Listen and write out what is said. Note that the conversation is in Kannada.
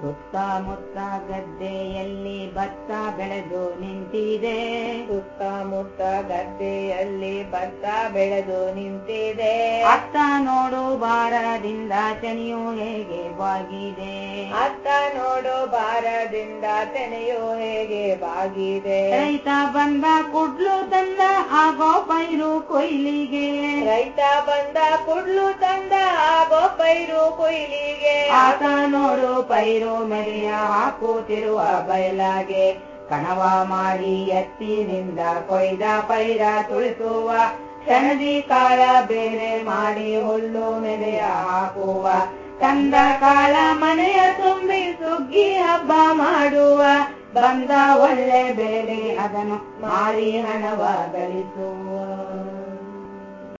ಸುತ್ತಮುತ್ತ ಗದ್ದೆಯಲ್ಲಿ ಭತ್ತ ಬೆಳೆದು ನಿಂತಿದೆ. ಸುತ್ತಮುತ್ತ ಗದ್ದೆಯಲ್ಲಿ ಭತ್ತ ಬೆಳೆದು ನಿಂತಿದೆ. ಅತ್ತ ನೋಡು ಬಾರದಿಂದ ತೆನೆಯು ಹೇಗೆ ಬಾಗಿದೆ. ಅತ್ತ ನೋಡು ಬಾರದಿಂದ ತೆನೆಯು ಹೇಗೆ ಬಾಗಿದೆ. ರೈತ ಬಂದ ಕುಡ್ಲು ತಂದ ಆಗೋ ಪೈರು ಕೊಯ್ಲಿಗೆ. ರೈತ ಬಂದ ಕುಡ್ಲು ತಂದ ಕೊಯ್ಲಿಗೆ. ಆತ ನೋಡು ಪೈರು ಮೆರೆಯ ಹಾಕುತ್ತಿರುವ ಬಯಲಾಗೆ. ಕಣವ ಮಾಡಿ ಎತ್ತಿನಿಂದ ಕೊಯ್ದ ಪೈರ ತುಳಿಸುವ. ಕ್ಷಣದಿ ಕಾಳ ಬೇರೆ ಮಾಡಿ ಹುಲ್ಲು ಮೆರೆಯ ಹಾಕುವ. ಕಂದ ಕಾಳ ಮನೆಯ ತುಂಬಿ ಸುಗ್ಗಿ ಹಬ್ಬ ಮಾಡುವ. ಬಂದ ಒಳ್ಳೆ ಬೇರೆ ಅದನ್ನು ಮಾರಿ ಹಣವ ಗಳಿಸುವ.